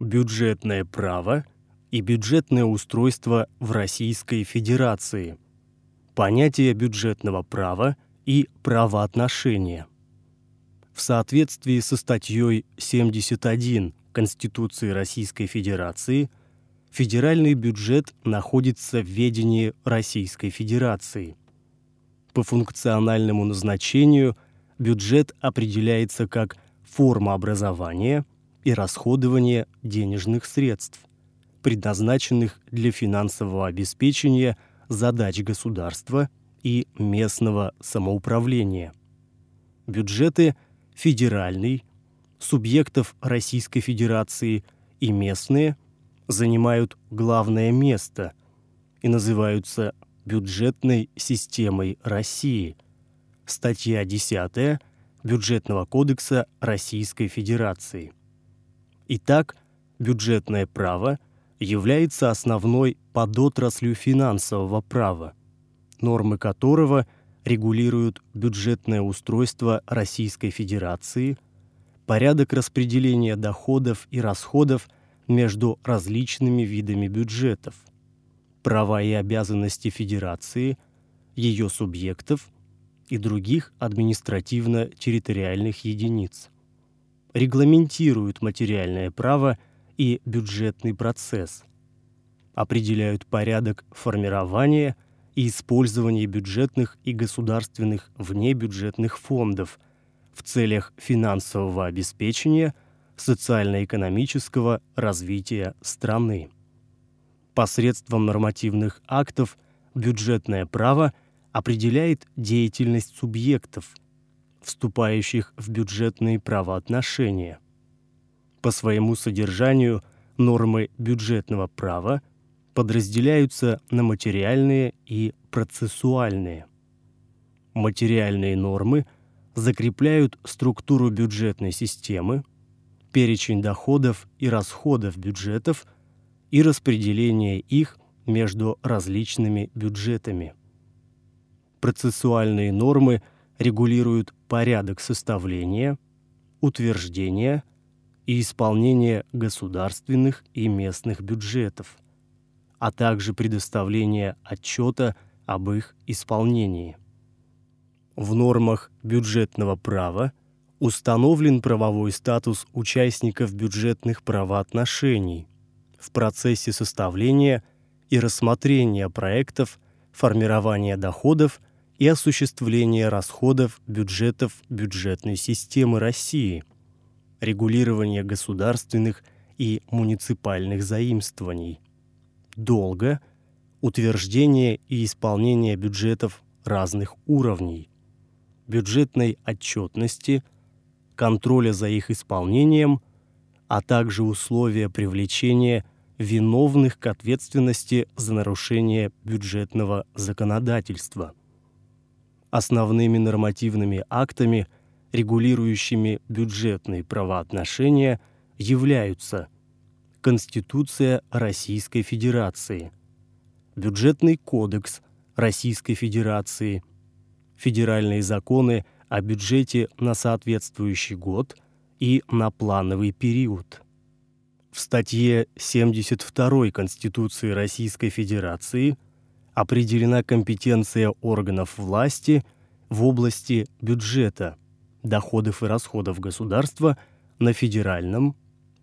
Бюджетное право и бюджетное устройство в Российской Федерации. Понятие бюджетного права и правоотношения. В соответствии со статьей 71 Конституции Российской Федерации федеральный бюджет находится в ведении Российской Федерации. По функциональному назначению бюджет определяется как форма образования и расходования денежных средств, предназначенных для финансового обеспечения задач государства и местного самоуправления. Бюджеты федеральный, субъектов Российской Федерации и местные занимают главное место и называются бюджетной системой России. Статья 10 Бюджетного кодекса Российской Федерации. Итак, бюджетное право является основной подотраслью финансового права, нормы которого регулируют бюджетное устройство Российской Федерации, порядок распределения доходов и расходов между различными видами бюджетов, права и обязанности Федерации, ее субъектов и других административно-территориальных единиц, регламентируют материальное право и бюджетный процесс, определяют порядок формирования и использования бюджетных и государственных внебюджетных фондов в целях финансового обеспечения социально-экономического развития страны. Посредством нормативных актов бюджетное право определяет деятельность субъектов, вступающих в бюджетные правоотношения – по своему содержанию нормы бюджетного права подразделяются на материальные и процессуальные. Материальные нормы закрепляют структуру бюджетной системы, перечень доходов и расходов бюджетов и распределение их между различными бюджетами. Процессуальные нормы регулируют порядок составления, утверждения – и исполнение государственных и местных бюджетов, а также предоставление отчета об их исполнении. В нормах бюджетного права установлен правовой статус участников бюджетных правоотношений в процессе составления и рассмотрения проектов формирования доходов и осуществления расходов бюджетов бюджетной системы России – регулирование государственных и муниципальных заимствований, долга, утверждение и исполнение бюджетов разных уровней, бюджетной отчетности, контроля за их исполнением, а также условия привлечения виновных к ответственности за нарушение бюджетного законодательства. Основными нормативными актами – регулирующими бюджетные правоотношения, являются Конституция Российской Федерации, Бюджетный кодекс Российской Федерации, федеральные законы о бюджете на соответствующий год и на плановый период. В статье 72 Конституции Российской Федерации определена компетенция органов власти в области бюджета – доходов и расходов государства на федеральном,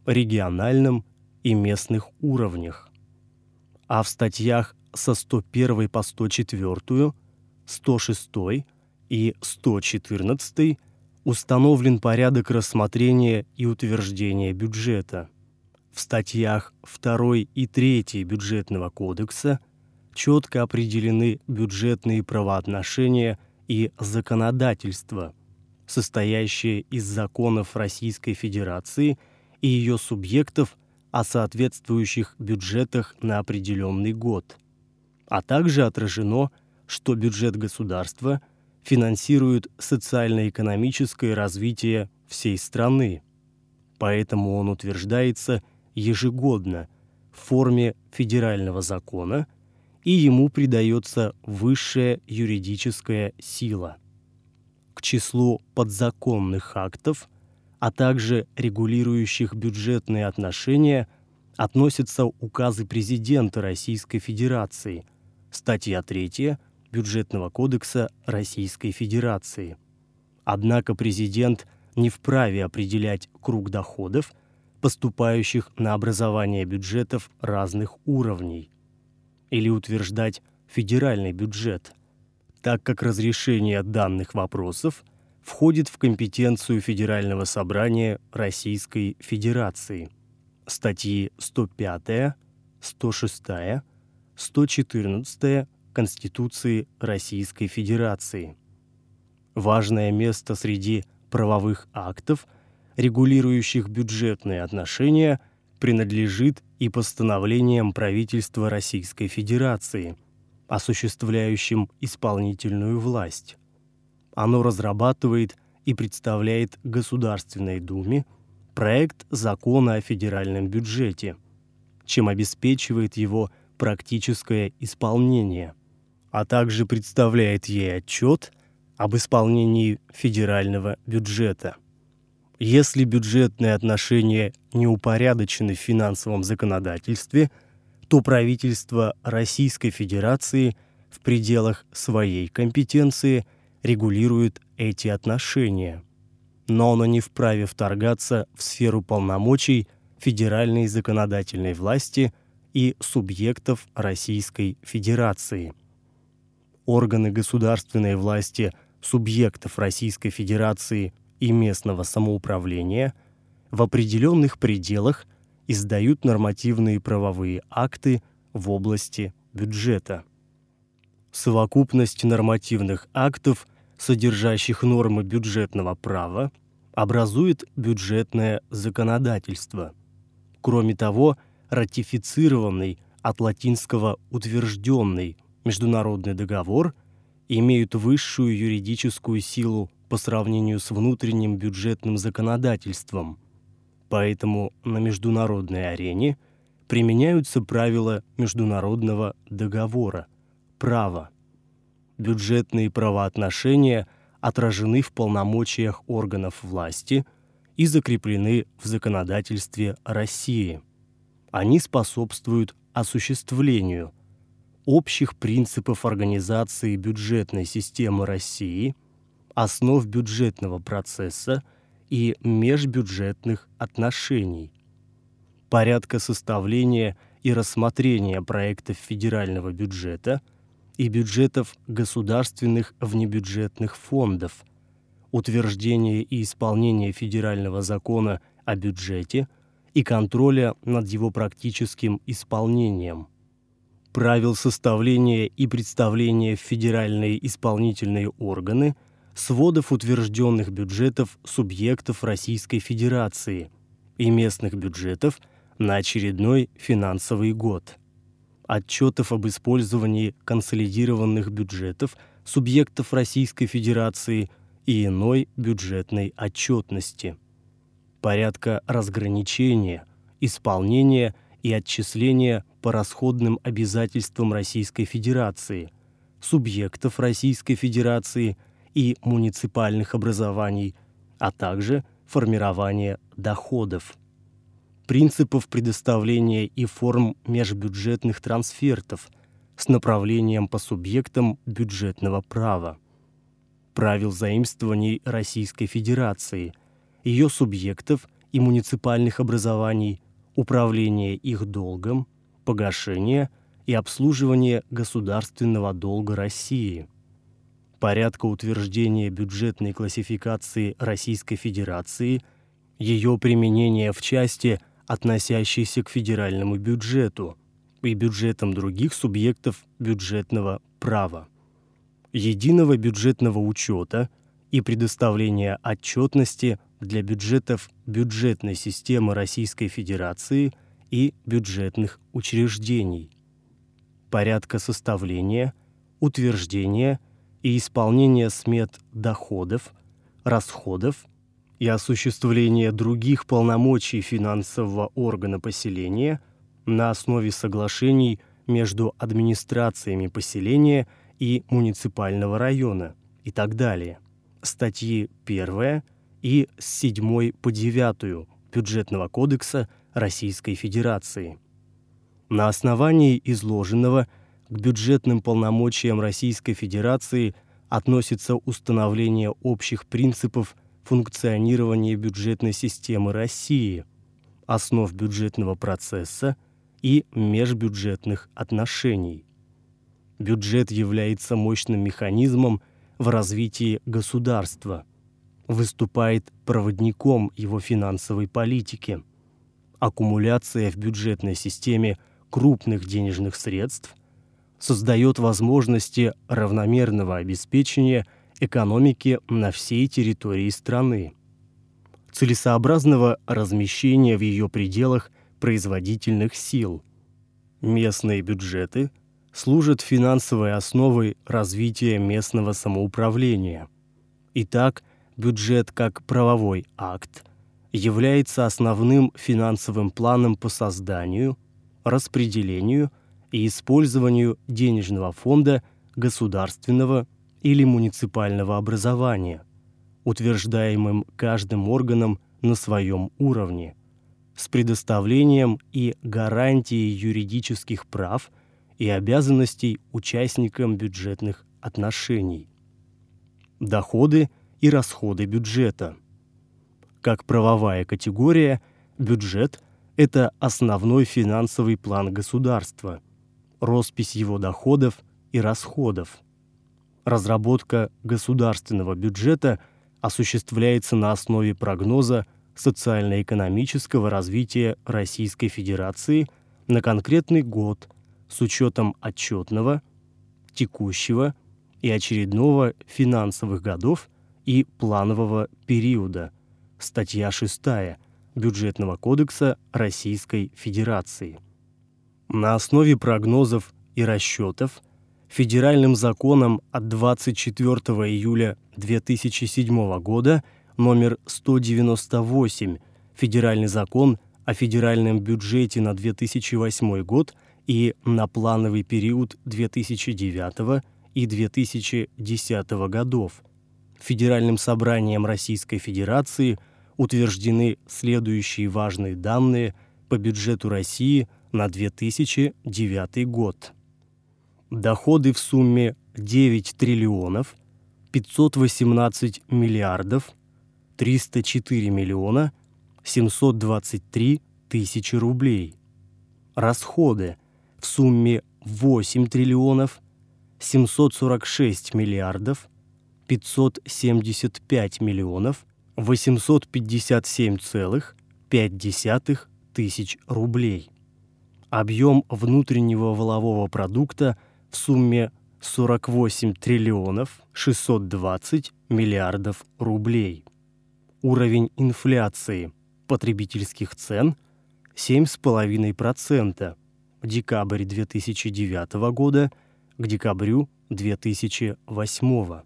региональном и местных уровнях. А в статьях со 101 по 104, 106 и 114 установлен порядок рассмотрения и утверждения бюджета. В статьях 2 и 3 бюджетного кодекса четко определены бюджетные правоотношения и законодательство – состоящее из законов Российской Федерации и ее субъектов о соответствующих бюджетах на определенный год, а также отражено, что бюджет государства финансирует социально-экономическое развитие всей страны, поэтому он утверждается ежегодно в форме федерального закона и ему придается высшая юридическая сила – к числу подзаконных актов а также регулирующих бюджетные отношения относятся указы президента Российской Федерации, статья 3 Бюджетного кодекса Российской Федерации. Однако президент не вправе определять круг доходов, поступающих на образование бюджетов разных уровней, или утверждать федеральный бюджет, так как разрешение данных вопросов входит в компетенцию Федерального собрания Российской Федерации. Статьи 105, 106, 114 Конституции Российской Федерации. Важное место среди правовых актов, регулирующих бюджетные отношения, принадлежит и постановлениям правительства Российской Федерации, осуществляющим исполнительную власть. Оно разрабатывает и представляет Государственной Думе проект закона о федеральном бюджете, чем обеспечивает его практическое исполнение – а также представляет ей отчет об исполнении федерального бюджета. Если бюджетные отношения не упорядочены в финансовом законодательстве, то правительство Российской Федерации в пределах своей компетенции регулирует эти отношения. Но оно не вправе вторгаться в сферу полномочий федеральной законодательной власти и субъектов Российской Федерации – органы государственной власти субъектов Российской Федерации и местного самоуправления в определенных пределах издают нормативные правовые акты в области бюджета. Совокупность нормативных актов, содержащих нормы бюджетного права, образует бюджетное законодательство. Кроме того, ратифицированный от латинского «утвержденный» международный договор имеют высшую юридическую силу по сравнению с внутренним бюджетным законодательством. Поэтому на международной арене применяются правила международного договора, права. Бюджетные правоотношения отражены в полномочиях органов власти и закреплены в законодательстве России. Они способствуют осуществлению – общих принципов организации бюджетной системы России, основ бюджетного процесса и межбюджетных отношений, порядка составления и рассмотрения проектов федерального бюджета и бюджетов государственных внебюджетных фондов, утверждения и исполнения федерального закона о бюджете и контроля над его практическим исполнением – правил составления и представления в федеральные исполнительные органы, сводов утвержденных бюджетов субъектов Российской Федерации и местных бюджетов на очередной финансовый год, отчетов об использовании консолидированных бюджетов субъектов Российской Федерации и иной бюджетной отчетности, порядка разграничения, исполнения и отчисления по расходным обязательствам Российской Федерации, субъектов Российской Федерации и муниципальных образований, а также формирование доходов, принципов предоставления и форм межбюджетных трансфертов с направлением по субъектам бюджетного права, правил заимствований Российской Федерации, ее субъектов и муниципальных образований, управления их долгом – погашения и обслуживания государственного долга России, порядка утверждения бюджетной классификации Российской Федерации, ее применения в части, относящейся к федеральному бюджету и бюджетам других субъектов бюджетного права, единого бюджетного учета и предоставления отчетности для бюджетов бюджетной системы Российской Федерации – и бюджетных учреждений, порядка составления, утверждения и исполнения смет доходов, расходов и осуществления других полномочий финансового органа поселения на основе соглашений между администрациями поселения и муниципального района и так далее. Статьи 1 и с 7 по 9 Бюджетного кодекса Российской Федерации. На основании изложенного к бюджетным полномочиям Российской Федерации относится установление общих принципов функционирования бюджетной системы России, основ бюджетного процесса и межбюджетных отношений. Бюджет является мощным механизмом в развитии государства – выступает проводником его финансовой политики. Аккумуляция в бюджетной системе крупных денежных средств создает возможности равномерного обеспечения экономики на всей территории страны, целесообразного размещения в ее пределах производительных сил. Местные бюджеты служат финансовой основой развития местного самоуправления. Итак, бюджет как правовой акт является основным финансовым планом по созданию, распределению и использованию денежного фонда государственного или муниципального образования, утверждаемым каждым органом на своем уровне, с предоставлением и гарантией юридических прав и обязанностей участникам бюджетных отношений. Доходы – и расходы бюджета. Как правовая категория, бюджет – это основной финансовый план государства, роспись его доходов и расходов. Разработка государственного бюджета осуществляется на основе прогноза социально-экономического развития Российской Федерации на конкретный год с учетом отчетного, текущего и очередного финансовых годов и планового периода. Статья 6 Бюджетного кодекса Российской Федерации. На основе прогнозов и расчетов Федеральным законом от 24 июля 2007 года номер 198 Федеральный закон о федеральном бюджете на 2008 год и на плановый период 2009 и 2010 годов – Федеральным собранием Российской Федерации утверждены следующие важные данные по бюджету России на 2009 год. Доходы в сумме 9 триллионов 518 миллиардов 304 миллиона 723 тысячи рублей. Расходы в сумме 8 триллионов 746 миллиардов 575 миллионов 857,5 тысяч рублей. Объем внутреннего волового продукта в сумме 48 триллионов 620 миллиардов рублей. Уровень инфляции потребительских цен 7,5%. Декабрь 2009 года к декабрю 2008 года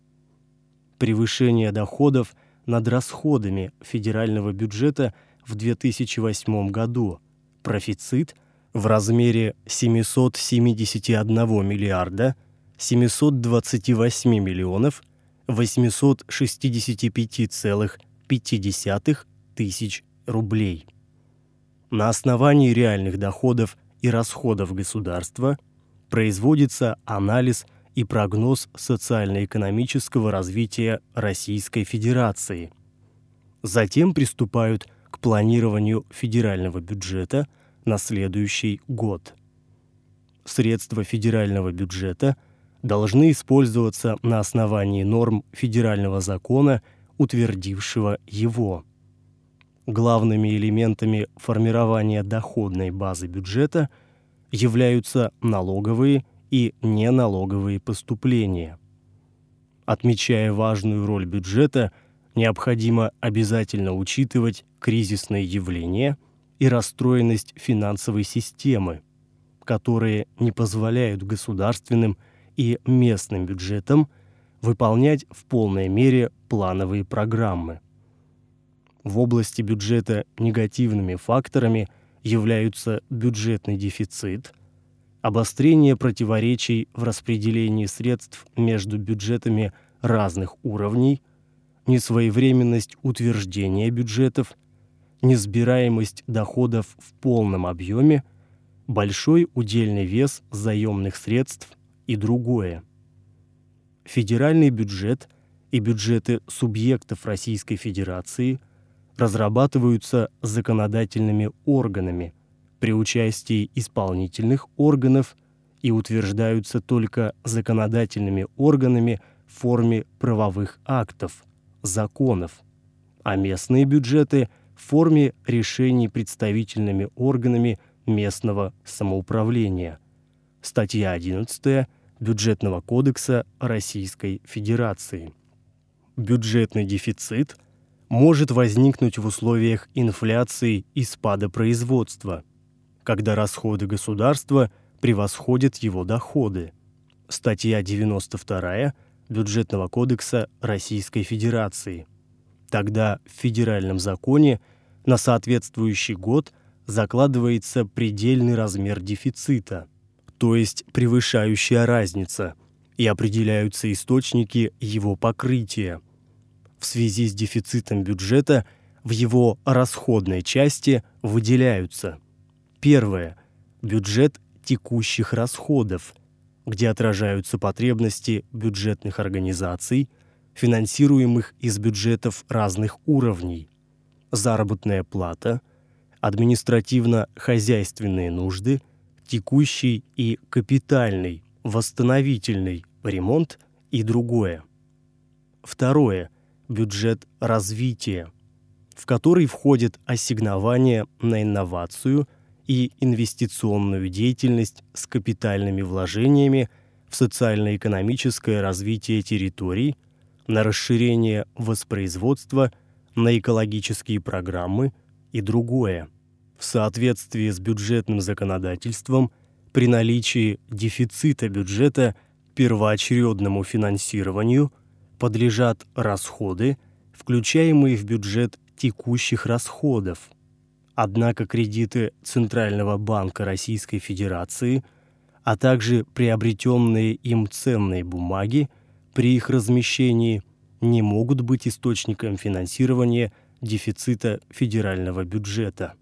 превышение доходов над расходами федерального бюджета в 2008 году, профицит в размере 771 миллиарда 728 миллионов 865,5 тысяч рублей. На основании реальных доходов и расходов государства производится анализ – и прогноз социально-экономического развития Российской Федерации. Затем приступают к планированию федерального бюджета на следующий год. Средства федерального бюджета должны использоваться на основании норм федерального закона, утвердившего его. Главными элементами формирования доходной базы бюджета являются налоговые и неналоговые поступления. Отмечая важную роль бюджета, необходимо обязательно учитывать кризисные явления и расстроенность финансовой системы, которые не позволяют государственным и местным бюджетам выполнять в полной мере плановые программы. В области бюджета негативными факторами являются бюджетный дефицит, обострение противоречий в распределении средств между бюджетами разных уровней, несвоевременность утверждения бюджетов, несбираемость доходов в полном объеме, большой удельный вес заемных средств и другое. Федеральный бюджет и бюджеты субъектов Российской Федерации разрабатываются законодательными органами при участии исполнительных органов и утверждаются только законодательными органами в форме правовых актов, законов, а местные бюджеты в форме решений представительными органами местного самоуправления. Статья 11 Бюджетного кодекса Российской Федерации. Бюджетный дефицит может возникнуть в условиях инфляции и спада производства, когда расходы государства превосходят его доходы. Статья 92 Бюджетного кодекса Российской Федерации. Тогда в федеральном законе на соответствующий год закладывается предельный размер дефицита, то есть превышающая разница, и определяются источники его покрытия. В связи с дефицитом бюджета в его расходной части выделяются первое бюджет текущих расходов, где отражаются потребности бюджетных организаций, финансируемых из бюджетов разных уровней, заработная плата, административно-хозяйственные нужды, текущий и капитальный, восстановительный ремонт и другое. Второе бюджет развития, в который входит ассигнование на инновацию – и инвестиционную деятельность с капитальными вложениями в социально-экономическое развитие территорий, на расширение воспроизводства, на экологические программы и другое. В соответствии с бюджетным законодательством при наличии дефицита бюджета первоочередному финансированию подлежат расходы, включаемые в бюджет текущих расходов – Однако кредиты Центрального банка Российской Федерации, а также приобретенные им ценные бумаги при их размещении не могут быть источником финансирования дефицита федерального бюджета.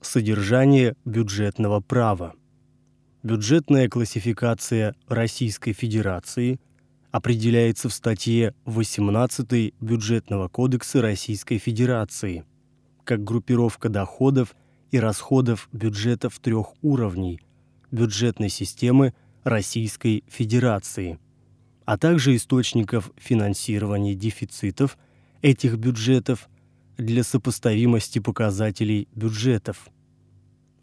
Содержание бюджетного права. Бюджетная классификация Российской Федерации определяется в статье 18 Бюджетного кодекса Российской Федерации – как группировка доходов и расходов бюджетов трех уровней бюджетной системы Российской Федерации, а также источников финансирования дефицитов этих бюджетов для сопоставимости показателей бюджетов.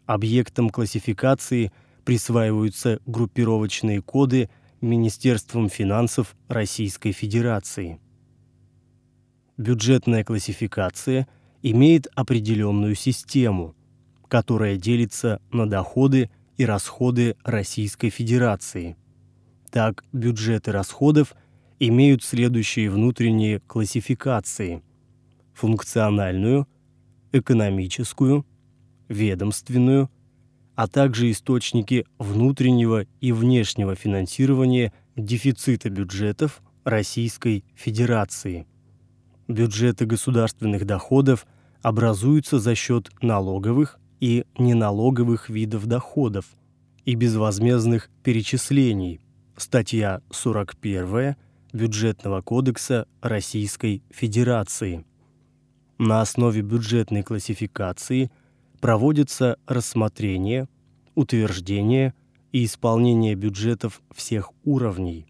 Объектам классификации присваиваются группировочные коды Министерством финансов Российской Федерации. Бюджетная классификация – имеет определенную систему, которая делится на доходы и расходы Российской Федерации. Так, бюджеты расходов имеют следующие внутренние классификации: функциональную, экономическую, ведомственную, а также источники внутреннего и внешнего финансирования дефицита бюджетов Российской Федерации. Бюджеты государственных доходов образуются за счет налоговых и неналоговых видов доходов и безвозмездных перечислений. Статья 41 Бюджетного кодекса Российской Федерации. На основе бюджетной классификации проводится рассмотрение, утверждение и исполнение бюджетов всех уровней.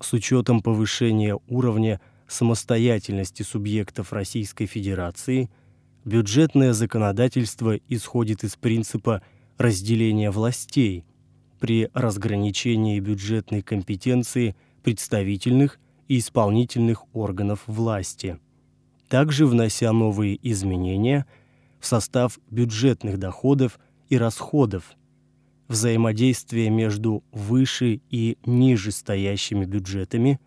С учетом повышения уровня самостоятельности субъектов Российской Федерации – Бюджетное законодательство исходит из принципа разделения властей при разграничении бюджетной компетенции представительных и исполнительных органов власти, также внося новые изменения в состав бюджетных доходов и расходов, взаимодействие между выше и ниже стоящими бюджетами,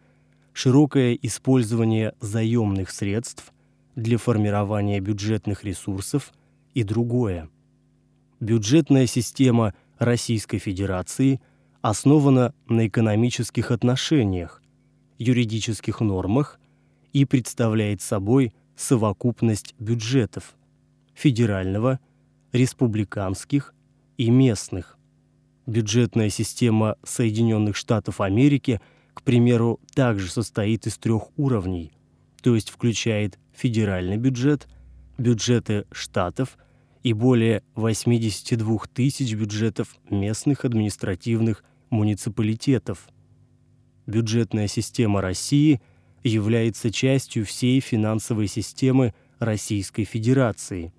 широкое использование заемных средств – для формирования бюджетных ресурсов и другое. Бюджетная система Российской Федерации основана на экономических отношениях, юридических нормах и представляет собой совокупность бюджетов федерального, республиканских и местных. Бюджетная система Соединенных Штатов Америки, к примеру, также состоит из трех уровней, то есть включает федеральный бюджет, бюджеты штатов и более 82 тысяч бюджетов местных административных муниципалитетов. Бюджетная система России является частью всей финансовой системы Российской Федерации.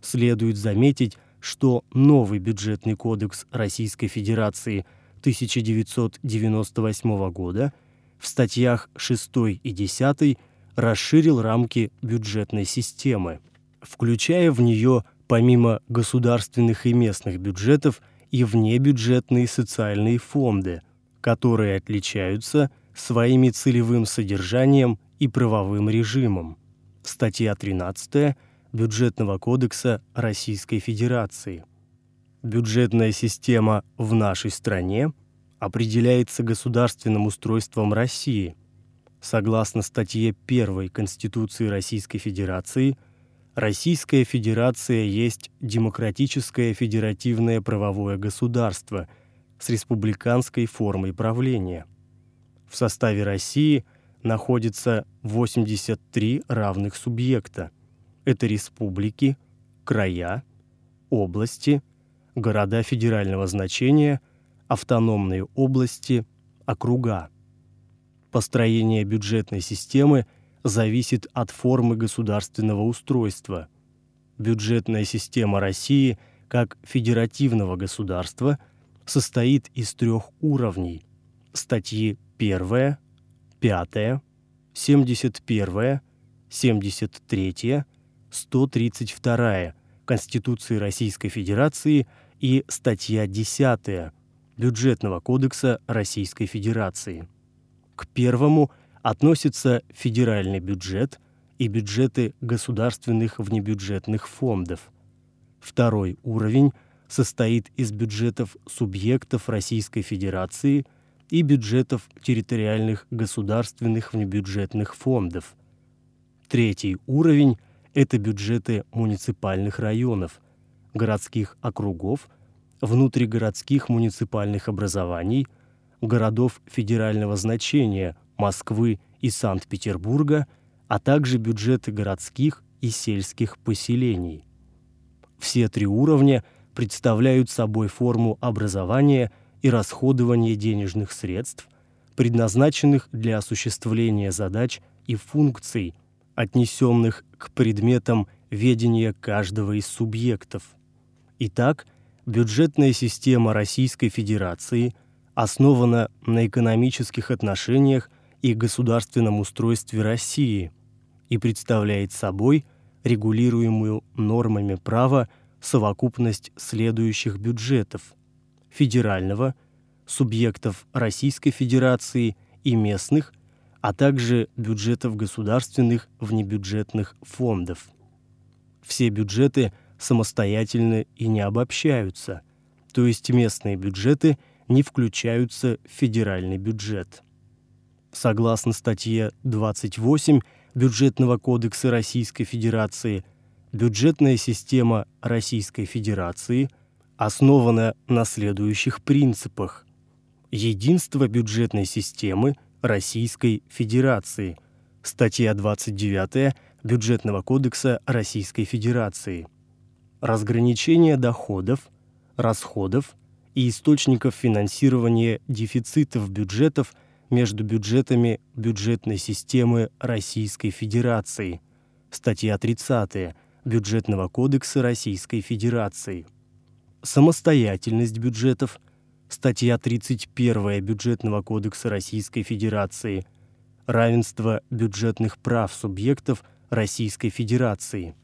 Следует заметить, что новый бюджетный кодекс Российской Федерации 1998 года в статьях 6 и 10 расширил рамки бюджетной системы, включая в нее помимо государственных и местных бюджетов и внебюджетные социальные фонды, которые отличаются своими целевым содержанием и правовым режимом. Статья 13 Бюджетного кодекса Российской Федерации. Бюджетная система в нашей стране определяется государственным устройством России. Согласно статье 1 Конституции Российской Федерации, Российская Федерация есть демократическое федеративное правовое государство с республиканской формой правления. В составе России находится 83 равных субъекта – это республики, края, области, города федерального значения, автономные области, округа. Построение бюджетной системы зависит от формы государственного устройства. Бюджетная система России как федеративного государства состоит из трех уровней. Статьи 1, 5, 71, 73 132 Конституции Российской Федерации и статья 10 Бюджетного кодекса Российской Федерации. К первому относятся федеральный бюджет и бюджеты государственных внебюджетных фондов. Второй уровень состоит из бюджетов субъектов Российской Федерации и бюджетов территориальных государственных внебюджетных фондов. Третий уровень это бюджеты муниципальных районов, городских округов, внутригородских муниципальных образований, городов федерального значения Москвы и Санкт-Петербурга, а также бюджеты городских и сельских поселений. Все три уровня представляют собой форму образования и расходования денежных средств, предназначенных для осуществления задач и функций – отнесенных к предметам ведения каждого из субъектов. Итак, бюджетная система Российской Федерации основана на экономических отношениях и государственном устройстве России и представляет собой регулируемую нормами права совокупность следующих бюджетов: федерального, субъектов Российской Федерации и местных – а также бюджетов государственных внебюджетных фондов. Все бюджеты самостоятельны и не обобщаются, то есть местные бюджеты не включаются в федеральный бюджет. Согласно статье 28 Бюджетного кодекса Российской Федерации, бюджетная система Российской Федерации основана на следующих принципах: единство бюджетной системы Российской Федерации. Статья 29 Бюджетного кодекса Российской Федерации. Разграничение доходов, расходов и источников финансирования дефицитов бюджетов между бюджетами бюджетной системы Российской Федерации. Статья 30 Бюджетного кодекса Российской Федерации. Самостоятельность бюджетов – статья 31 Бюджетного кодекса Российской Федерации, равенство бюджетных прав субъектов Российской Федерации,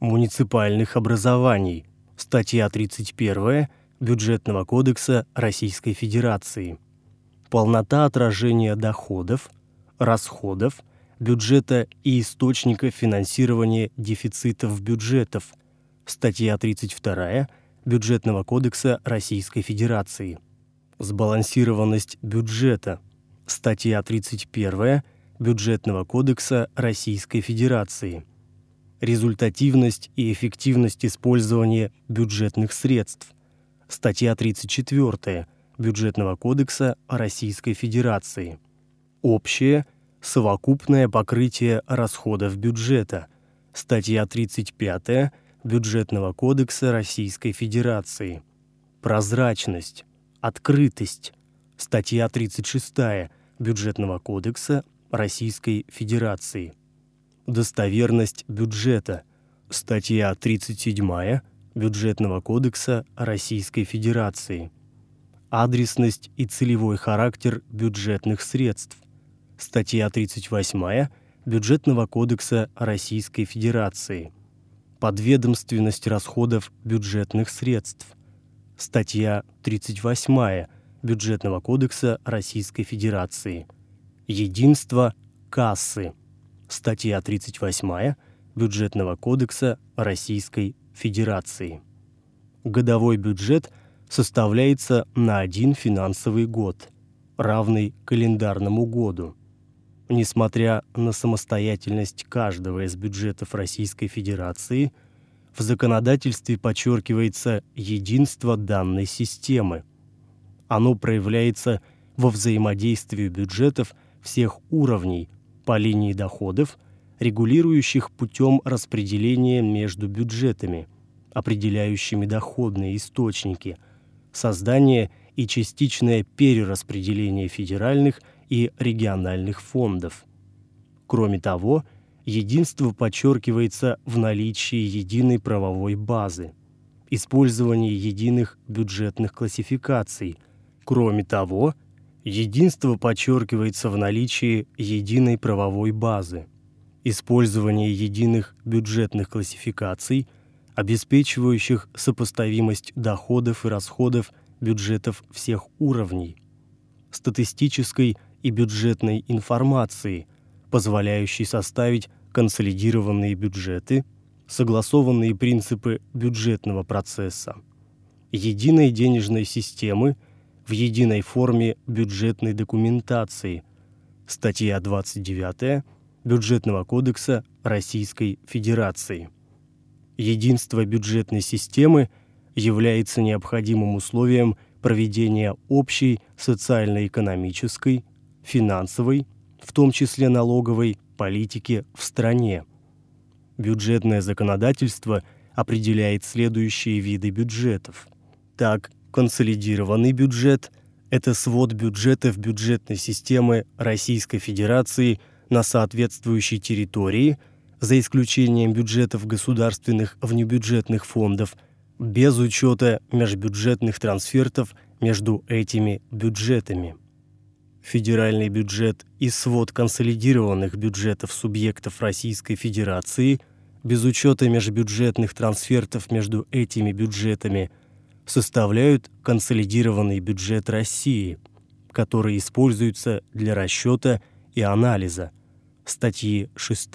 муниципальных образований, статья 31 Бюджетного кодекса Российской Федерации, полнота отражения доходов, расходов, бюджета и источников финансирования дефицитов бюджетов, статья 32 Бюджетного кодекса Российской Федерации. Сбалансированность бюджета. Статья 31 Бюджетного кодекса Российской Федерации. Результативность и эффективность использования бюджетных средств. Статья 34 Бюджетного кодекса Российской Федерации. Общее совокупное покрытие расходов бюджета. Статья 35 Бюджетного кодекса Российской Федерации. Прозрачность, открытость. Статья 36 Бюджетного кодекса Российской Федерации. Достоверность бюджета. Статья 37 Бюджетного кодекса Российской Федерации. Адресность и целевой характер бюджетных средств. Статья 38 Бюджетного кодекса Российской Федерации. Подведомственность расходов бюджетных средств. Статья 38 Бюджетного кодекса Российской Федерации. Единство кассы. Статья 38 Бюджетного кодекса Российской Федерации. Годовой бюджет составляется на один финансовый год, равный календарному году. Несмотря на самостоятельность каждого из бюджетов Российской Федерации, в законодательстве подчеркивается единство данной системы. Оно проявляется во взаимодействии бюджетов – всех уровней по линии доходов, регулирующих путем распределения между бюджетами, определяющими доходные источники, создание и частичное перераспределение федеральных и региональных фондов. Кроме того, единство подчеркивается в наличии единой правовой базы, использовании единых бюджетных классификаций. Кроме того, Единство подчеркивается в наличии единой правовой базы, использование единых бюджетных классификаций, обеспечивающих сопоставимость доходов и расходов бюджетов всех уровней, статистической и бюджетной информации, позволяющей составить консолидированные бюджеты, согласованные принципы бюджетного процесса, единой денежной системы – в единой форме бюджетной документации. Статья 29 Бюджетного кодекса Российской Федерации. Единство бюджетной системы является необходимым условием проведения общей социально-экономической, финансовой, в том числе налоговой, политики в стране. Бюджетное законодательство определяет следующие виды бюджетов. Так, Консолидированный бюджет – это свод бюджетов бюджетной системы Российской Федерации на соответствующей территории, за исключением бюджетов государственных внебюджетных фондов, без учета межбюджетных трансфертов между этими бюджетами. Федеральный бюджет и свод консолидированных бюджетов субъектов Российской Федерации без учета межбюджетных трансфертов между этими бюджетами – составляют консолидированный бюджет России, который используется для расчета и анализа статьи 6,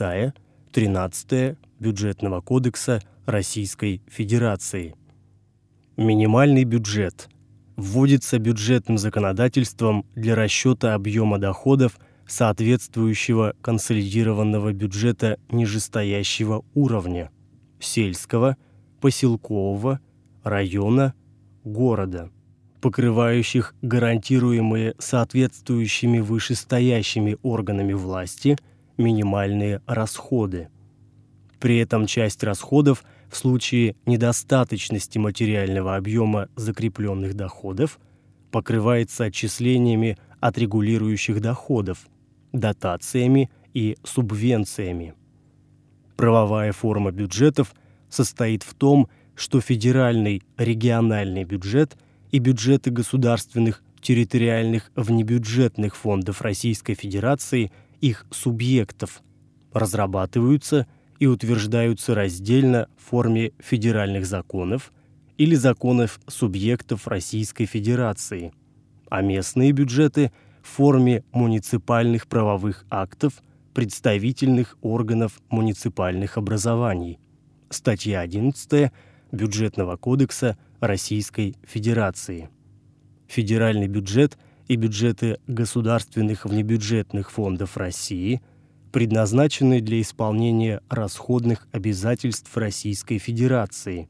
13 Бюджетного кодекса Российской Федерации. Минимальный бюджет вводится бюджетным законодательством для расчета объема доходов соответствующего консолидированного бюджета нижестоящего уровня сельского, поселкового, района города, покрывающих гарантируемые соответствующими вышестоящими органами власти минимальные расходы. При этом часть расходов в случае недостаточности материального объема закрепленных доходов покрывается отчислениями от регулирующих доходов, дотациями и субвенциями. Правовая форма бюджетов состоит в том, что федеральный региональный бюджет и бюджеты государственных территориальных внебюджетных фондов Российской Федерации, их субъектов, разрабатываются и утверждаются раздельно в форме федеральных законов или законов субъектов Российской Федерации, а местные бюджеты в форме муниципальных правовых актов представительных органов муниципальных образований. Статья 11 Бюджетного кодекса Российской Федерации. Федеральный бюджет и бюджеты государственных внебюджетных фондов России, предназначенные для исполнения расходных обязательств Российской Федерации.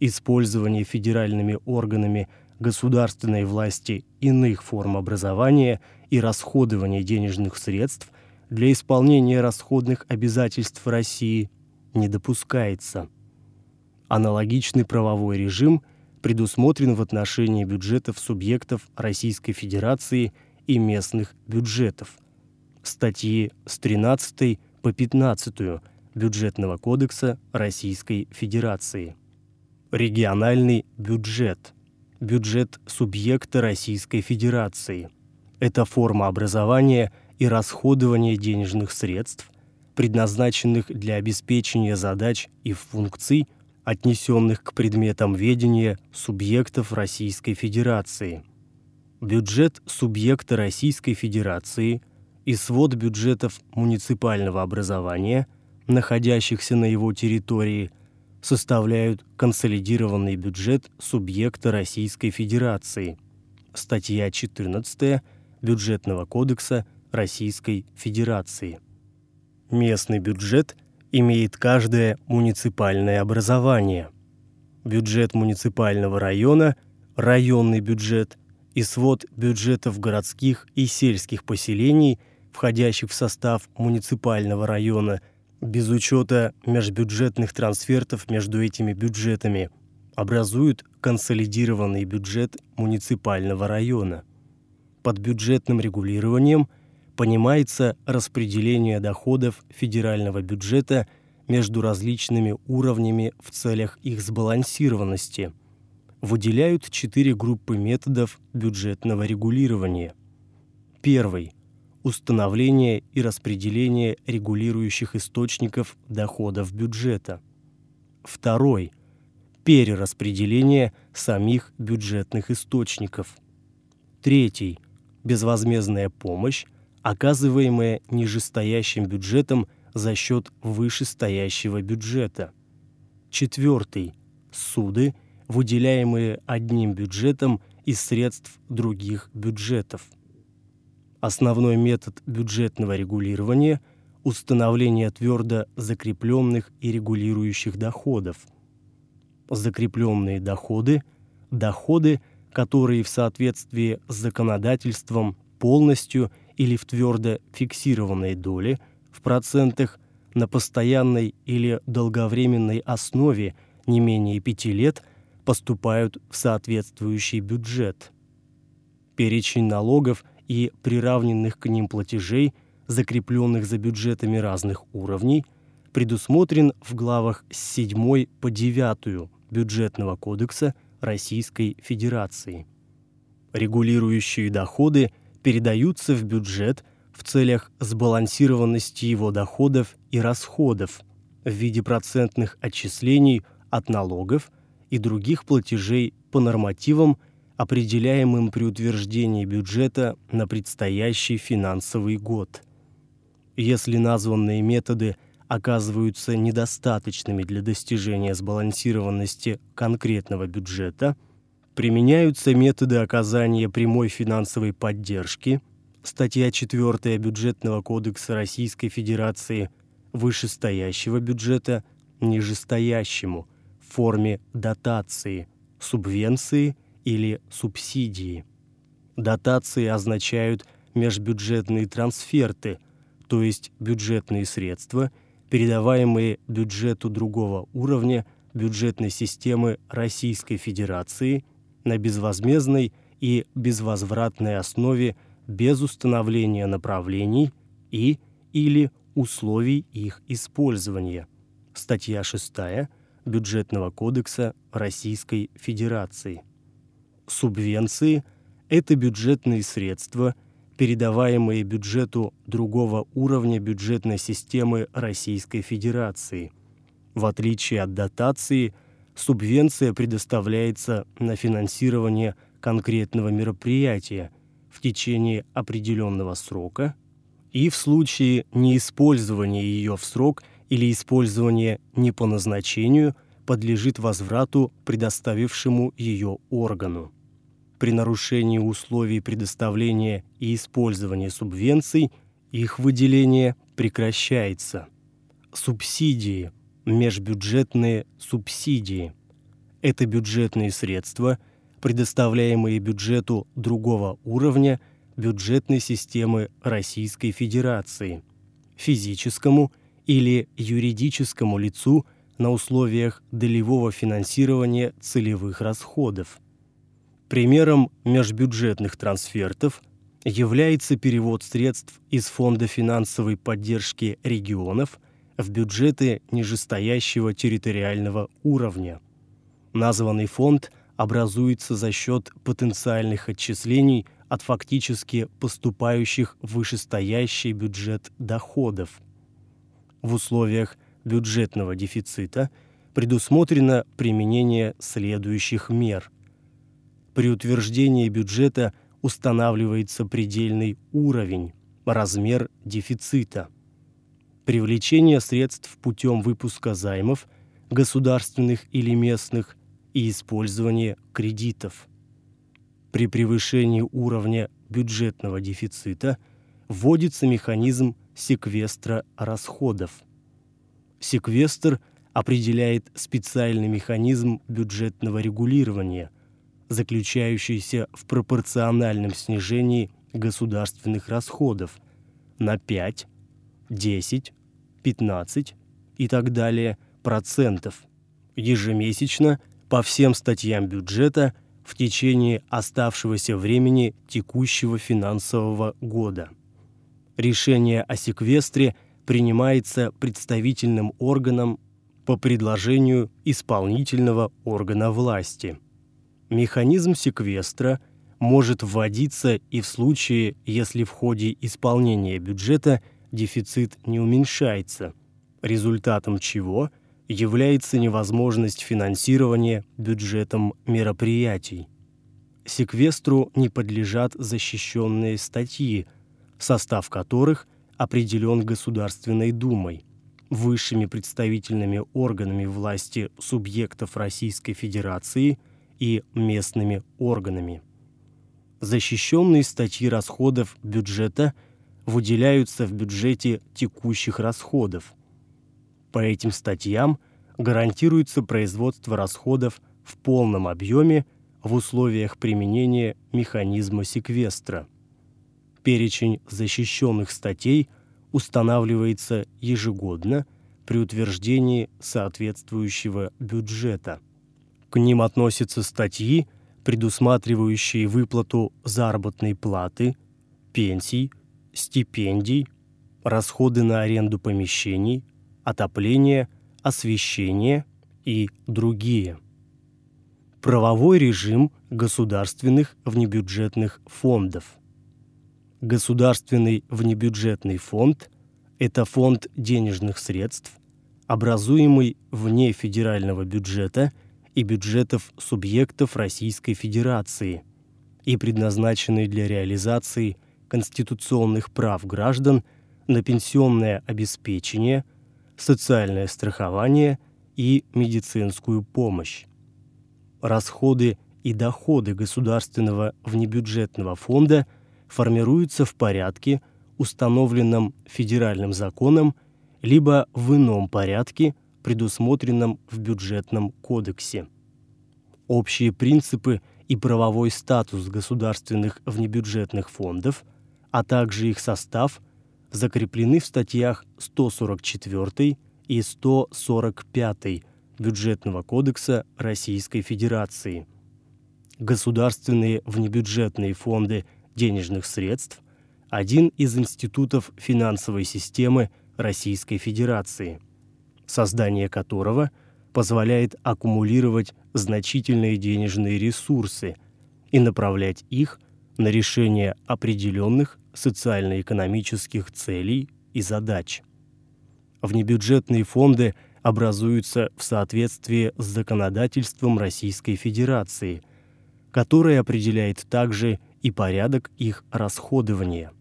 Использование федеральными органами государственной власти иных форм образования и расходование денежных средств для исполнения расходных обязательств России не допускается. Аналогичный правовой режим предусмотрен в отношении бюджетов субъектов Российской Федерации и местных бюджетов. Статьи с 13 по 15 Бюджетного кодекса Российской Федерации. Региональный бюджет. Бюджет субъекта Российской Федерации. Это форма образования и расходования денежных средств, предназначенных для обеспечения задач и функций – отнесенных к предметам ведения субъектов Российской Федерации. Бюджет субъекта Российской Федерации и свод бюджетов муниципального образования, находящихся на его территории, составляют консолидированный бюджет субъекта Российской Федерации. Статья 14 Бюджетного кодекса Российской Федерации. Местный бюджет – имеет каждое муниципальное образование. Бюджет муниципального района, районный бюджет и свод бюджетов городских и сельских поселений, входящих в состав муниципального района, без учета межбюджетных трансфертов между этими бюджетами, образуют консолидированный бюджет муниципального района. Под бюджетным регулированием – понимается распределение доходов федерального бюджета между различными уровнями в целях их сбалансированности. Выделяют четыре группы методов бюджетного регулирования. Первый – установление и распределение регулирующих источников доходов бюджета. Второй – перераспределение самих бюджетных источников. Третий – безвозмездная помощь оказываемое нижестоящим бюджетом за счет вышестоящего бюджета. Четвертый. Суды, выделяемые одним бюджетом из средств других бюджетов. Основной метод бюджетного регулирования – установление твердо закрепленных и регулирующих доходов. Закрепленные доходы – доходы, которые в соответствии с законодательством полностью или в твердо фиксированной доле в процентах на постоянной или долговременной основе не менее пяти лет поступают в соответствующий бюджет. Перечень налогов и приравненных к ним платежей, закрепленных за бюджетами разных уровней, предусмотрен в главах с 7 по 9 Бюджетного кодекса Российской Федерации. Регулирующие доходы передаются в бюджет в целях сбалансированности его доходов и расходов в виде процентных отчислений от налогов и других платежей по нормативам, определяемым при утверждении бюджета на предстоящий финансовый год. Если названные методы оказываются недостаточными для достижения сбалансированности конкретного бюджета – Применяются методы оказания прямой финансовой поддержки, статья 4 Бюджетного кодекса Российской Федерации, вышестоящего бюджета нижестоящему в форме дотации, субвенции или субсидии. Дотации означают межбюджетные трансферты, то есть бюджетные средства, передаваемые бюджету другого уровня бюджетной системы Российской Федерации – на безвозмездной и безвозвратной основе без установления направлений и или условий их использования. Статья 6 Бюджетного кодекса Российской Федерации. Субвенции – это бюджетные средства, передаваемые бюджету другого уровня бюджетной системы Российской Федерации. В отличие от дотации – субвенция предоставляется на финансирование конкретного мероприятия в течение определенного срока и в случае неиспользования ее в срок или использования не по назначению подлежит возврату предоставившему ее органу. при нарушении условий предоставления и использования субвенций, их выделение прекращается. Субсидии, межбюджетные субсидии – это бюджетные средства, предоставляемые бюджету другого уровня бюджетной системы Российской Федерации, физическому или юридическому лицу на условиях долевого финансирования целевых расходов – Примером межбюджетных трансфертов является перевод средств из Фонда финансовой поддержки регионов в бюджеты нижестоящего территориального уровня. Названный фонд образуется за счет потенциальных отчислений от фактически поступающих в вышестоящий бюджет доходов. В условиях бюджетного дефицита предусмотрено применение следующих мер – при утверждении бюджета устанавливается предельный уровень, размер дефицита. Привлечение средств путем выпуска займов, государственных или местных, и использование кредитов. При превышении уровня бюджетного дефицита вводится механизм секвестра расходов. Секвестр определяет специальный механизм бюджетного регулирования – заключающийся в пропорциональном снижении государственных расходов на 5, 10, 15 и так далее процентов ежемесячно по всем статьям бюджета в течение оставшегося времени текущего финансового года. Решение о секвестре принимается представительным органом по предложению исполнительного органа власти – Механизм секвестра может вводиться и в случае, если в ходе исполнения бюджета дефицит не уменьшается, результатом чего является невозможность финансирования бюджетом мероприятий. Секвестру не подлежат защищенные статьи, состав которых определен Государственной Думой, высшими представительными органами власти субъектов Российской Федерации – и местными органами. Защищенные статьи расходов бюджета выделяются в бюджете текущих расходов. По этим статьям гарантируется производство расходов в полном объеме в условиях применения механизма секвестра. Перечень защищенных статей устанавливается ежегодно при утверждении соответствующего бюджета. К ним относятся статьи, предусматривающие выплату заработной платы, пенсий, стипендий, расходы на аренду помещений, отопление, освещение и другие. Правовой режим государственных внебюджетных фондов. Государственный внебюджетный фонд – это фонд денежных средств, образуемый вне федерального бюджета – и бюджетов субъектов Российской Федерации и предназначенные для реализации конституционных прав граждан на пенсионное обеспечение, социальное страхование и медицинскую помощь. Расходы и доходы государственного внебюджетного фонда формируются в порядке, установленном федеральным законом, либо в ином порядке – предусмотренном в бюджетном кодексе. Общие принципы и правовой статус государственных внебюджетных фондов, а также их состав закреплены в статьях 144 и 145 Бюджетного кодекса Российской Федерации. Государственные внебюджетные фонды денежных средств – один из институтов финансовой системы Российской Федерации – создание которого позволяет аккумулировать значительные денежные ресурсы и направлять их на решение определенных социально-экономических целей и задач. Внебюджетные фонды образуются в соответствии с законодательством Российской Федерации, которое определяет также и порядок их расходования.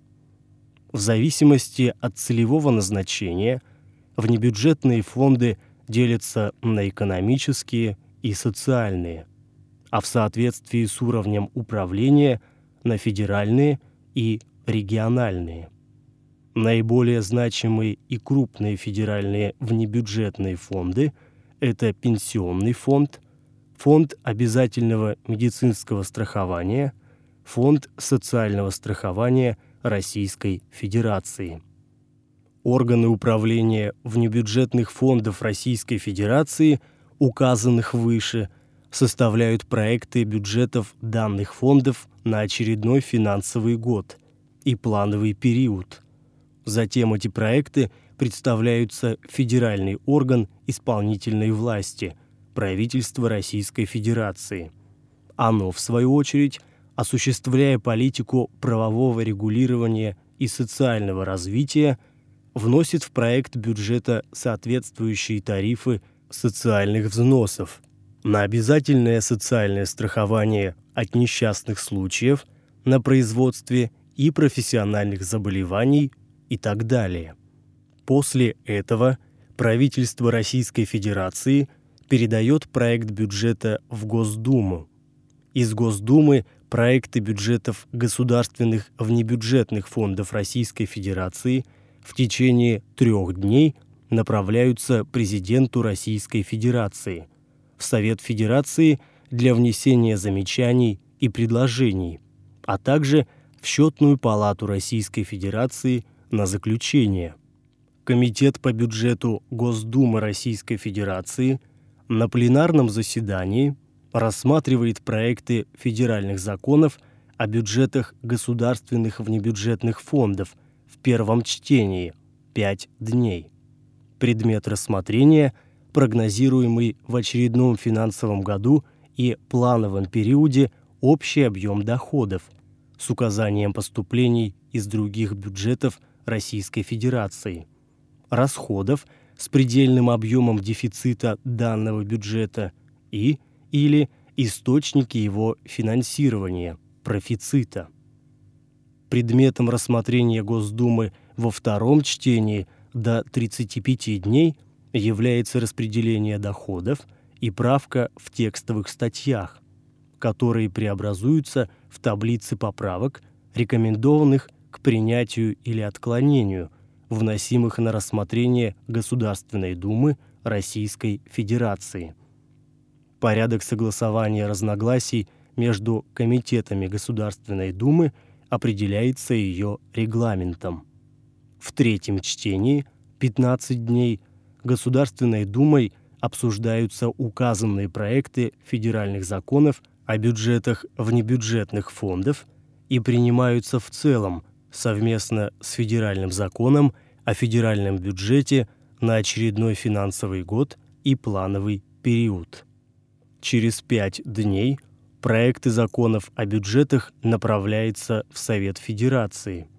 В зависимости от целевого назначения – внебюджетные фонды делятся на экономические и социальные. а в соответствии с уровнем управления на федеральные и региональные. Наиболее значимые и крупные федеральные внебюджетные фонды – это Пенсионный фонд, Фонд обязательного медицинского страхования, Фонд социального страхования Российской Федерации. Органы управления внебюджетных фондов Российской Федерации, указанных выше, составляют проекты бюджетов данных фондов на очередной финансовый год и плановый период – Затем эти проекты представляются федеральный орган исполнительной власти – правительство Российской Федерации. Оно, в свою очередь, осуществляя политику правового регулирования и социального развития, вносит в проект бюджета соответствующие тарифы социальных взносов на обязательное социальное страхование от несчастных случаев на производстве и профессиональных заболеваний и так далее. После этого правительство Российской Федерации передает проект бюджета в Госдуму. Из Госдумы проекты бюджетов государственных внебюджетных фондов Российской Федерации в течение трех дней направляются президенту Российской Федерации, в Совет Федерации для внесения замечаний и предложений, а также в Счетную палату Российской Федерации – на заключение. Комитет по бюджету Госдумы Российской Федерации на пленарном заседании рассматривает проекты федеральных законов о бюджетах государственных внебюджетных фондов в первом чтении 5 дней. Предмет рассмотрения – прогнозируемый в очередном финансовом году и плановом периоде общий объем доходов с указанием поступлений из других бюджетов Российской Федерации, расходов с предельным объемом дефицита данного бюджета и или источники его финансирования, профицита. Предметом рассмотрения Госдумы во втором чтении до 35 дней является распределение доходов и правка в текстовых статьях, которые преобразуются в таблицы поправок, рекомендованных к принятию или отклонению, вносимых на рассмотрение Государственной Думы Российской Федерации. Порядок согласования разногласий между комитетами Государственной Думы определяется ее регламентом. В третьем чтении 15 дней Государственной Думой обсуждаются указанные проекты федеральных законов о бюджетах внебюджетных фондов и принимаются в целом совместно с федеральным законом о федеральном бюджете на очередной финансовый год и плановый период. Через пять дней проекты законов о бюджетах направляются в Совет Федерации.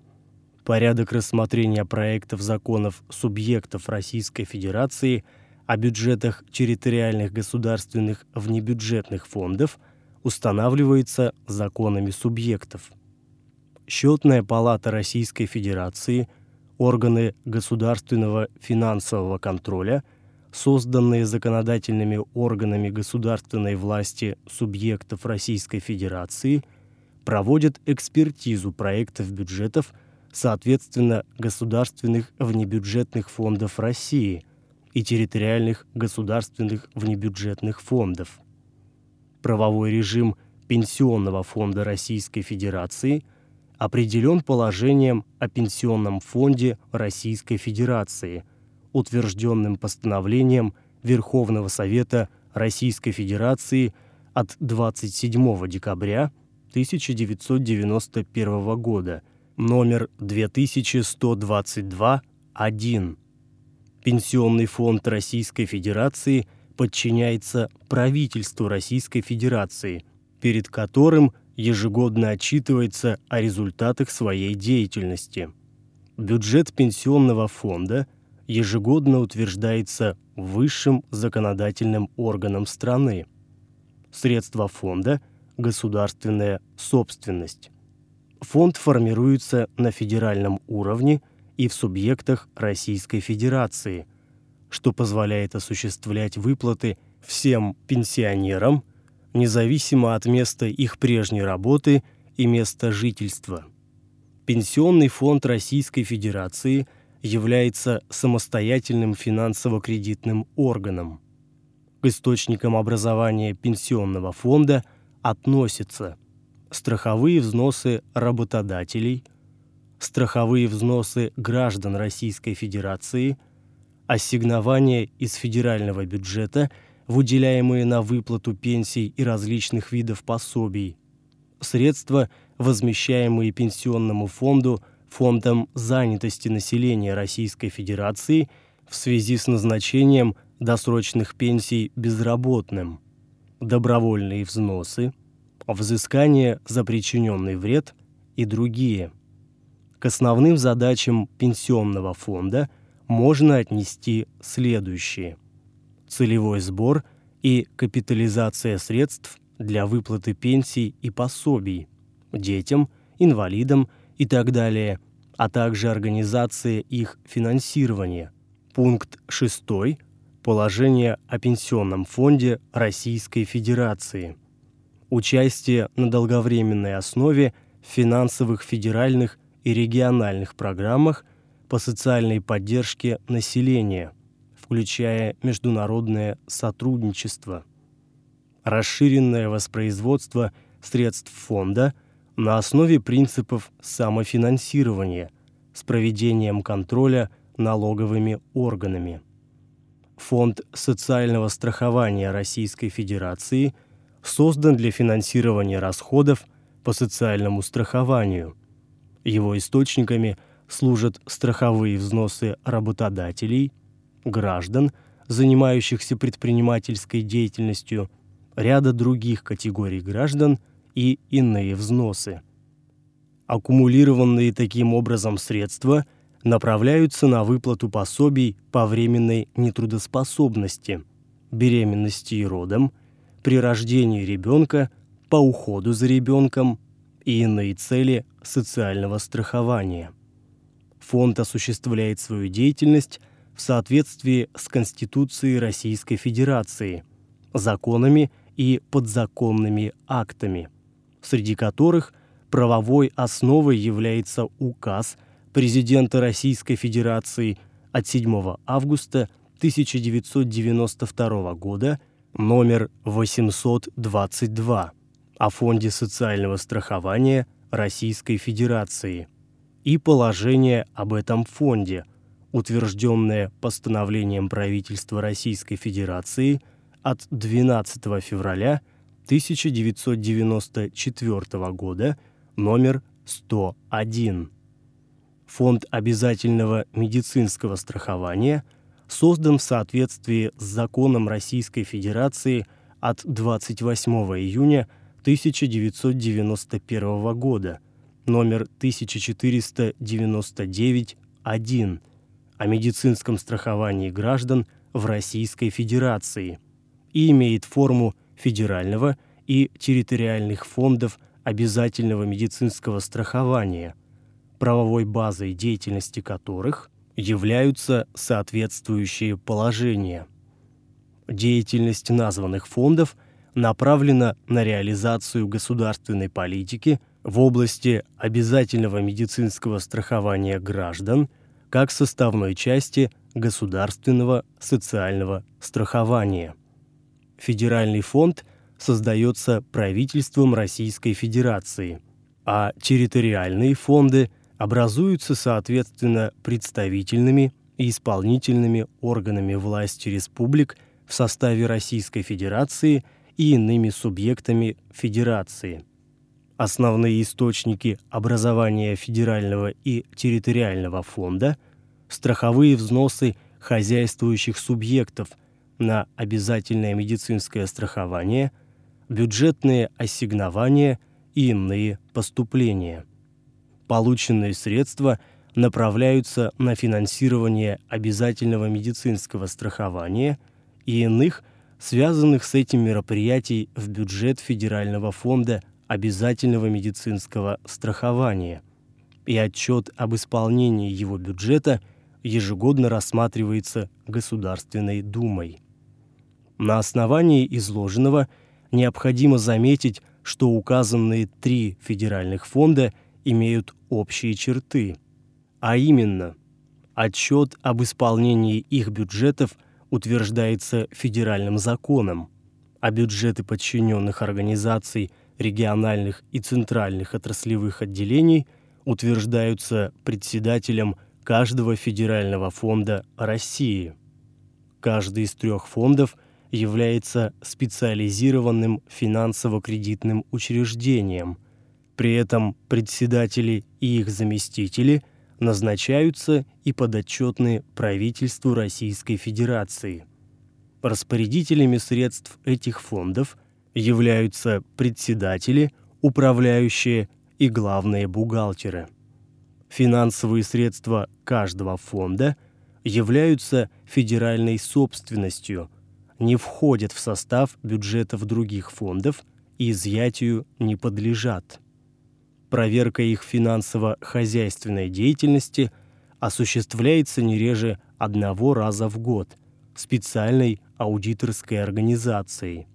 Порядок рассмотрения проектов законов субъектов Российской Федерации о бюджетах территориальных государственных внебюджетных фондов устанавливается законами субъектов – Счетная палата Российской Федерации, органы государственного финансового контроля, созданные законодательными органами государственной власти субъектов Российской Федерации, проводят экспертизу проектов бюджетов, соответственно, государственных внебюджетных фондов России и территориальных государственных внебюджетных фондов. Правовой режим Пенсионного фонда Российской Федерации – определен положением о Пенсионном фонде Российской Федерации, утвержденным постановлением Верховного Совета Российской Федерации от 27 декабря 1991 года, номер 2122-1. Пенсионный фонд Российской Федерации подчиняется правительству Российской Федерации, перед которым ежегодно отчитывается о результатах своей деятельности. Бюджет пенсионного фонда ежегодно утверждается высшим законодательным органом страны. Средства фонда – государственная собственность. Фонд формируется на федеральном уровне и в субъектах Российской Федерации, что позволяет осуществлять выплаты всем пенсионерам – независимо от места их прежней работы и места жительства. Пенсионный фонд Российской Федерации является самостоятельным финансово-кредитным органом. К источникам образования пенсионного фонда относятся страховые взносы работодателей, страховые взносы граждан Российской Федерации, ассигнования из федерального бюджета, выделяемые на выплату пенсий и различных видов пособий, средства, возмещаемые пенсионному фонду Фондом занятости населения Российской Федерации в связи с назначением досрочных пенсий безработным, добровольные взносы, взыскание за причиненный вред и другие. К основным задачам пенсионного фонда можно отнести следующие. Целевой сбор и капитализация средств для выплаты пенсий и пособий детям, инвалидам и так далее, а также организация их финансирования. Пункт 6 Положение о Пенсионном фонде Российской Федерации. Участие на долговременной основе в финансовых федеральных и региональных программах по социальной поддержке населения, включая международное сотрудничество. Расширенное воспроизводство средств фонда на основе принципов самофинансирования с проведением контроля налоговыми органами. Фонд социального страхования Российской Федерации создан для финансирования расходов по социальному страхованию. Его источниками служат страховые взносы работодателей, граждан, занимающихся предпринимательской деятельностью, ряда других категорий граждан и иные взносы. Аккумулированные таким образом средства – направляются на выплату пособий по временной нетрудоспособности, беременности и родам, при рождении ребенка, по уходу за ребенком и иные цели социального страхования. Фонд осуществляет свою деятельность в соответствии с Конституцией Российской Федерации, законами и подзаконными актами, среди которых правовой основой является указ – президента Российской Федерации от 7 августа 1992 года номер 822 о Фонде социального страхования Российской Федерации и положение об этом фонде, утвержденное постановлением правительства Российской Федерации от 12 февраля 1994 года номер 101. Фонд обязательного медицинского страхования создан в соответствии с законом Российской Федерации от 28 июня 1991 года, номер 1499-1, о медицинском страховании граждан в Российской Федерации и имеет форму федерального и территориальных фондов обязательного медицинского страхования – правовой базой деятельности которых являются соответствующие положения. Деятельность названных фондов направлена на реализацию государственной политики в области обязательного медицинского страхования граждан как составной части государственного социального страхования. Федеральный фонд создается правительством Российской Федерации, а территориальные фонды – образуются, соответственно, представительными и исполнительными органами власти республик в составе Российской Федерации и иными субъектами Федерации. Основные источники образования федерального и территориального фонда – страховые взносы хозяйствующих субъектов на обязательное медицинское страхование, бюджетные ассигнования и иные поступления – Полученные средства направляются на финансирование обязательного медицинского страхования и иных, связанных с этим мероприятий в бюджет Федерального фонда обязательного медицинского страхования. И отчет об исполнении его бюджета ежегодно рассматривается Государственной Думой. На основании изложенного необходимо заметить, что указанные три федеральных фонда имеют общие черты, а именно отчет об исполнении их бюджетов утверждается федеральным законом, а бюджеты подчиненных организаций региональных и центральных отраслевых отделений утверждаются председателем каждого федерального фонда России. Каждый из трех фондов является специализированным финансово-кредитным учреждением. При этом председатели и их заместители назначаются и подотчетны правительству Российской Федерации. Распорядителями средств этих фондов являются председатели, управляющие и главные бухгалтеры. Финансовые средства каждого фонда являются федеральной собственностью, не входят в состав бюджетов других фондов и изъятию не подлежат. Проверка их финансово-хозяйственной деятельности осуществляется не реже одного раза в год специальной аудиторской организацией.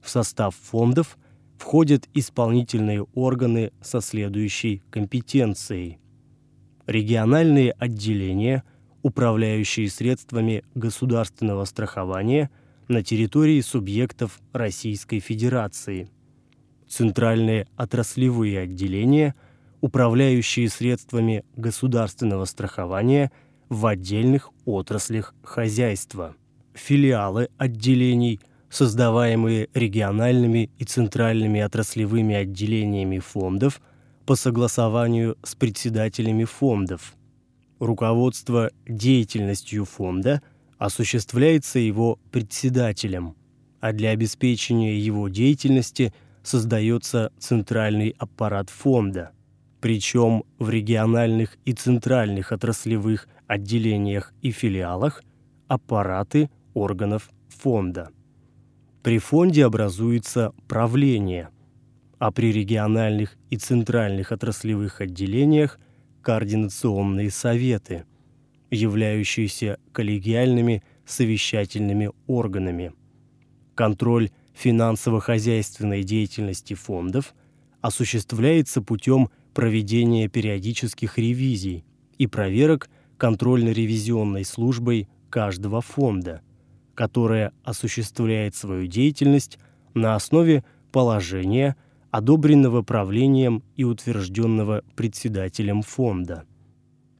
В состав фондов входят исполнительные органы со следующей компетенцией. Региональные отделения, управляющие средствами государственного страхования на территории субъектов Российской Федерации. Центральные отраслевые отделения, управляющие средствами государственного страхования в отдельных отраслях хозяйства. Филиалы отделений – создаваемые региональными и центральными отраслевыми отделениями фондов по согласованию с председателями фондов. Руководство деятельностью фонда осуществляется его председателем, а для обеспечения его деятельности создается центральный аппарат фонда. Причем в региональных и центральных отраслевых отделениях и филиалах аппараты органов фонда. При фонде образуется правление, а при региональных и центральных отраслевых отделениях – координационные советы, являющиеся коллегиальными совещательными органами. Контроль финансово-хозяйственной деятельности фондов осуществляется путем проведения периодических ревизий и проверок контрольно-ревизионной службой каждого фонда – которая осуществляет свою деятельность на основе положения, одобренного правлением и утвержденного председателем фонда.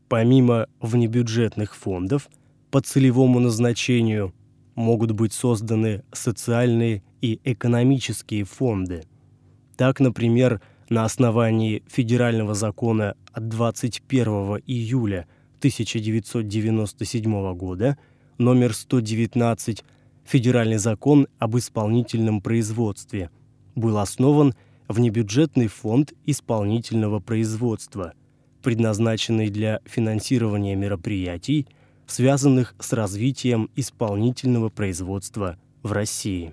Помимо внебюджетных фондов, по целевому назначению могут быть созданы социальные и экономические фонды. Так, например, на основании федерального закона от 21 июля 1997 года – номер 119 Федеральный закон об исполнительном производстве был основан внебюджетный фонд исполнительного производства, предназначенный для финансирования мероприятий, связанных с развитием исполнительного производства в России.